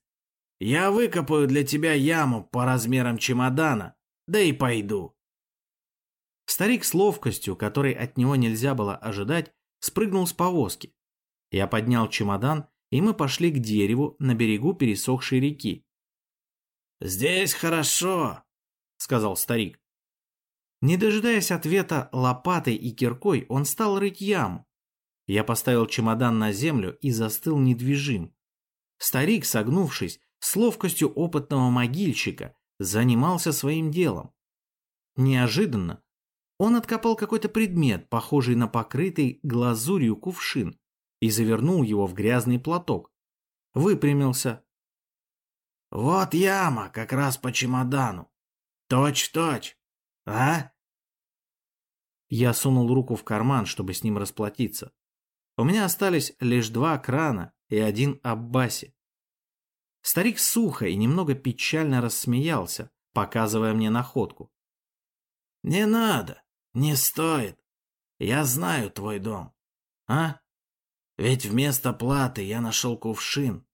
Я выкопаю для тебя яму по размерам чемодана, да и пойду. Старик с ловкостью, которой от него нельзя было ожидать, спрыгнул с повозки. Я поднял чемодан, и мы пошли к дереву на берегу пересохшей реки. «Здесь хорошо», — сказал старик. Не дожидаясь ответа лопатой и киркой, он стал рыть яму. Я поставил чемодан на землю и застыл недвижим. Старик, согнувшись, с ловкостью опытного могильщика, занимался своим делом. Неожиданно он откопал какой-то предмет, похожий на покрытый глазурью кувшин, и завернул его в грязный платок. Выпрямился. «Вот яма, как раз по чемодану. Точь-точь. А?» Я сунул руку в карман, чтобы с ним расплатиться. У меня остались лишь два крана и один аббаси. Старик сухо и немного печально рассмеялся, показывая мне находку. «Не надо. Не стоит. Я знаю твой дом. А? Ведь вместо платы я нашел кувшин,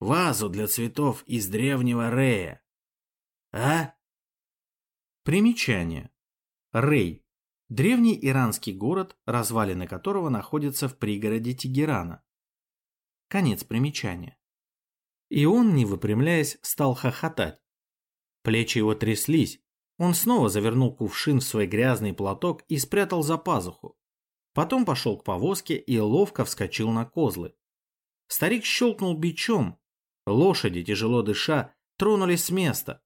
вазу для цветов из древнего Рея. А? Примечание. Рей. Древний иранский город, развалины которого находятся в пригороде Тегерана. Конец примечания. И он, не выпрямляясь, стал хохотать. Плечи его тряслись, он снова завернул кувшин в свой грязный платок и спрятал за пазуху. Потом пошел к повозке и ловко вскочил на козлы. Старик щелкнул бичом. Лошади, тяжело дыша, тронулись с места.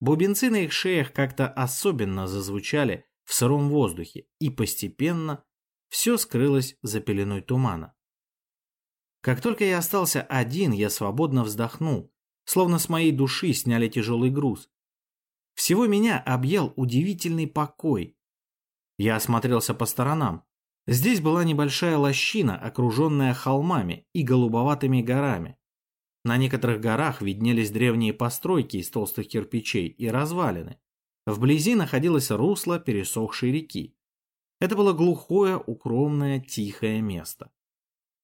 Бубенцы на их шеях как-то особенно зазвучали в сыром воздухе, и постепенно все скрылось за пеленой тумана. Как только я остался один, я свободно вздохнул, словно с моей души сняли тяжелый груз. Всего меня объял удивительный покой. Я осмотрелся по сторонам. Здесь была небольшая лощина, окруженная холмами и голубоватыми горами. На некоторых горах виднелись древние постройки из толстых кирпичей и развалины. Вблизи находилось русло пересохшей реки. Это было глухое, укромное, тихое место.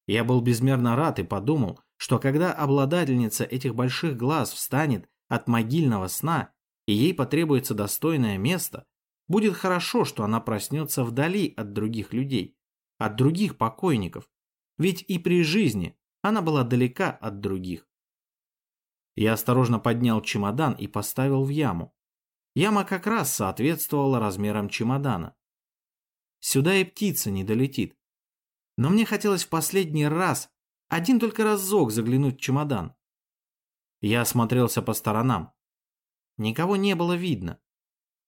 Я был безмерно рад и подумал, что когда обладательница этих больших глаз встанет от могильного сна, и ей потребуется достойное место, будет хорошо, что она проснется вдали от других людей, от других покойников, ведь и при жизни она была далека от других. Я осторожно поднял чемодан и поставил в яму. Яма как раз соответствовала размерам чемодана. Сюда и птица не долетит. Но мне хотелось в последний раз, один только разок заглянуть в чемодан. Я осмотрелся по сторонам. Никого не было видно.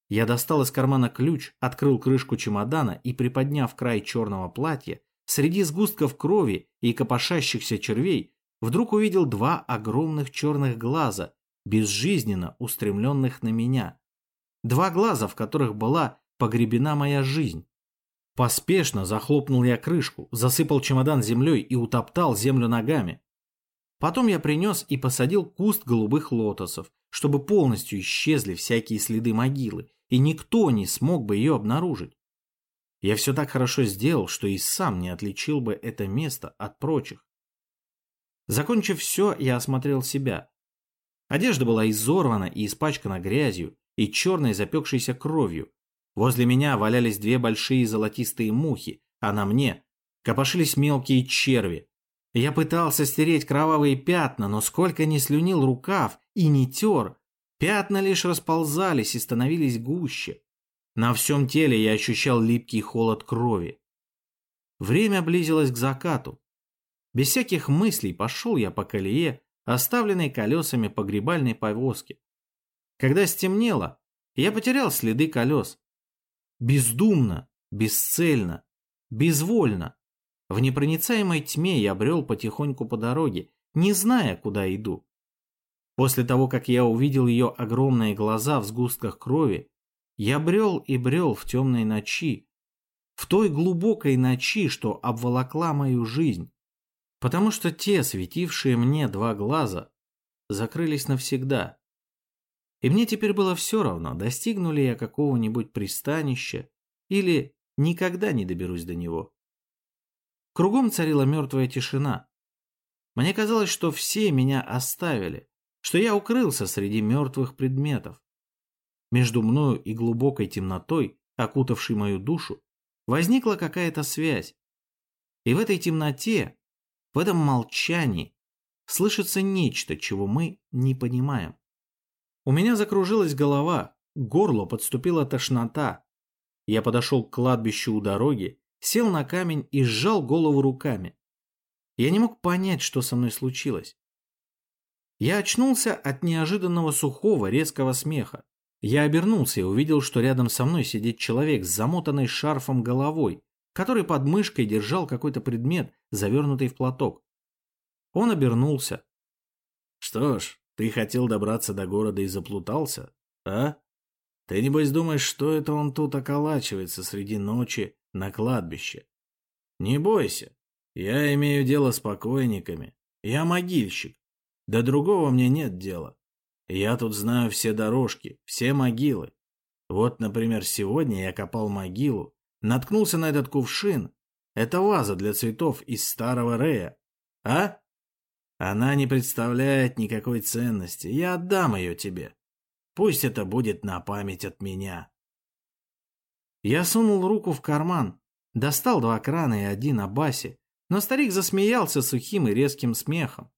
Я достал из кармана ключ, открыл крышку чемодана и, приподняв край черного платья, среди сгустков крови и копошащихся червей, вдруг увидел два огромных черных глаза, безжизненно устремленных на меня. Два глаза, в которых была погребена моя жизнь. Поспешно захлопнул я крышку, засыпал чемодан землей и утоптал землю ногами. Потом я принес и посадил куст голубых лотосов, чтобы полностью исчезли всякие следы могилы, и никто не смог бы ее обнаружить. Я все так хорошо сделал, что и сам не отличил бы это место от прочих. Закончив все, я осмотрел себя. Одежда была изорвана и испачкана грязью и черной запекшейся кровью, Возле меня валялись две большие золотистые мухи, а на мне копошились мелкие черви. Я пытался стереть кровавые пятна, но сколько ни слюнил рукав и не тер, пятна лишь расползались и становились гуще. На всем теле я ощущал липкий холод крови. Время близилось к закату. Без всяких мыслей пошел я по колее, оставленной колесами погребальной повозки. Когда стемнело, я потерял следы колес. Бездумно, бесцельно, безвольно. В непроницаемой тьме я брел потихоньку по дороге, не зная, куда иду. После того, как я увидел ее огромные глаза в сгустках крови, я брел и брел в темной ночи, в той глубокой ночи, что обволокла мою жизнь, потому что те, светившие мне два глаза, закрылись навсегда. И мне теперь было все равно, достигну ли я какого-нибудь пристанища или никогда не доберусь до него. Кругом царила мертвая тишина. Мне казалось, что все меня оставили, что я укрылся среди мертвых предметов. Между мною и глубокой темнотой, окутавшей мою душу, возникла какая-то связь. И в этой темноте, в этом молчании, слышится нечто, чего мы не понимаем. У меня закружилась голова, к горлу подступила тошнота. Я подошел к кладбищу у дороги, сел на камень и сжал голову руками. Я не мог понять, что со мной случилось. Я очнулся от неожиданного сухого, резкого смеха. Я обернулся и увидел, что рядом со мной сидит человек с замотанной шарфом головой, который под мышкой держал какой-то предмет, завернутый в платок. Он обернулся. «Что ж, ты хотел добраться до города и заплутался, а? Ты, небось, думаешь, что это он тут околачивается среди ночи на кладбище? Не бойся, я имею дело с покойниками. Я могильщик. До другого мне нет дела. Я тут знаю все дорожки, все могилы. Вот, например, сегодня я копал могилу, наткнулся на этот кувшин. Это ваза для цветов из старого Рея. А? Она не представляет никакой ценности. Я отдам ее тебе. Пусть это будет на память от меня. Я сунул руку в карман, достал два крана и один Абаси, но старик засмеялся сухим и резким смехом.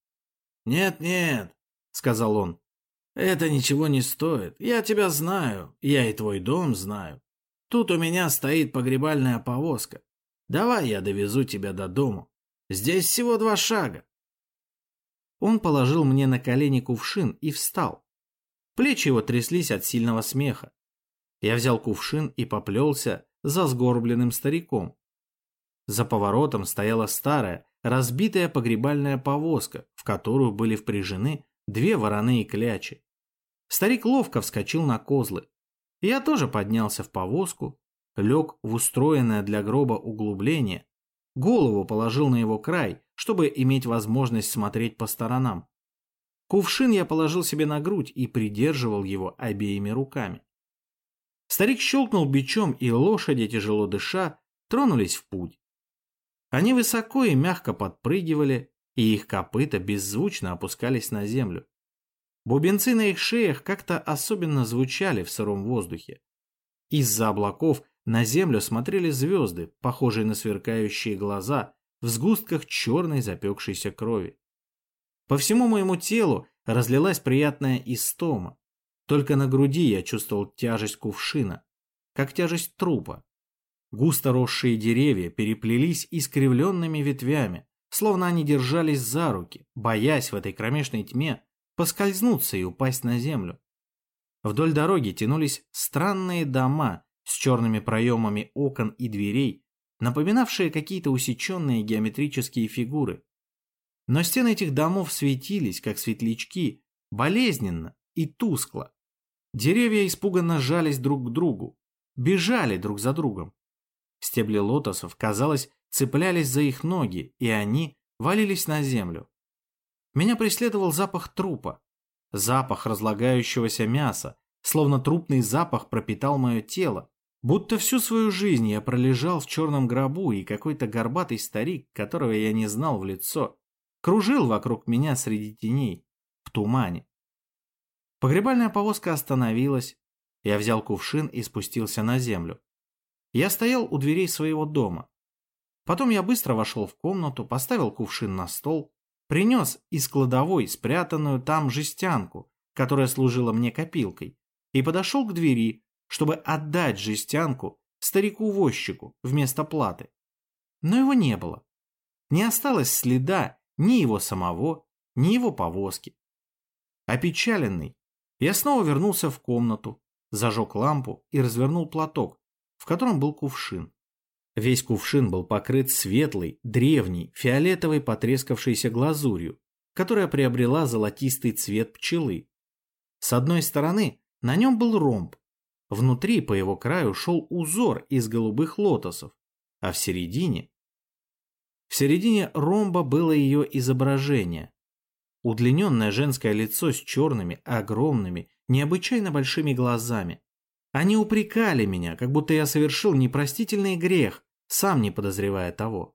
«Нет-нет», — сказал он, — «это ничего не стоит. Я тебя знаю, я и твой дом знаю. Тут у меня стоит погребальная повозка. Давай я довезу тебя до дому. Здесь всего два шага. Он положил мне на колени кувшин и встал. Плечи его тряслись от сильного смеха. Я взял кувшин и поплелся за сгорбленным стариком. За поворотом стояла старая, разбитая погребальная повозка, в которую были впряжены две вороные клячи. Старик ловко вскочил на козлы. Я тоже поднялся в повозку, лег в устроенное для гроба углубление, голову положил на его край, чтобы иметь возможность смотреть по сторонам. Кувшин я положил себе на грудь и придерживал его обеими руками. Старик щелкнул бичом, и лошади, тяжело дыша, тронулись в путь. Они высоко и мягко подпрыгивали, и их копыта беззвучно опускались на землю. Бубенцы на их шеях как-то особенно звучали в сыром воздухе. Из-за облаков на землю смотрели звезды, похожие на сверкающие глаза в сгустках черной запекшейся крови. По всему моему телу разлилась приятная истома. Только на груди я чувствовал тяжесть кувшина, как тяжесть трупа. Густо росшие деревья переплелись искривленными ветвями, словно они держались за руки, боясь в этой кромешной тьме поскользнуться и упасть на землю. Вдоль дороги тянулись странные дома с черными проемами окон и дверей, напоминавшие какие-то усеченные геометрические фигуры. Но стены этих домов светились, как светлячки, болезненно и тускло. Деревья испуганно жались друг к другу, бежали друг за другом. Стебли лотосов, казалось, цеплялись за их ноги, и они валились на землю. Меня преследовал запах трупа, запах разлагающегося мяса, словно трупный запах пропитал мое тело, будто всю свою жизнь я пролежал в черном гробу, и какой-то горбатый старик, которого я не знал в лицо, кружил вокруг меня среди теней, в тумане. Погребальная повозка остановилась, я взял кувшин и спустился на землю. Я стоял у дверей своего дома. Потом я быстро вошел в комнату, поставил кувшин на стол, Принес из кладовой спрятанную там жестянку, которая служила мне копилкой, и подошел к двери, чтобы отдать жестянку старику-возчику вместо платы. Но его не было. Не осталось следа ни его самого, ни его повозки. Опечаленный, я снова вернулся в комнату, зажег лампу и развернул платок, в котором был кувшин. Весь кувшин был покрыт светлой, древней, фиолетовой потрескавшейся глазурью, которая приобрела золотистый цвет пчелы. С одной стороны на нем был ромб. Внутри по его краю шел узор из голубых лотосов, а в середине... В середине ромба было ее изображение. Удлиненное женское лицо с черными, огромными, необычайно большими глазами. Они упрекали меня, как будто я совершил непростительный грех, сам не подозревая того.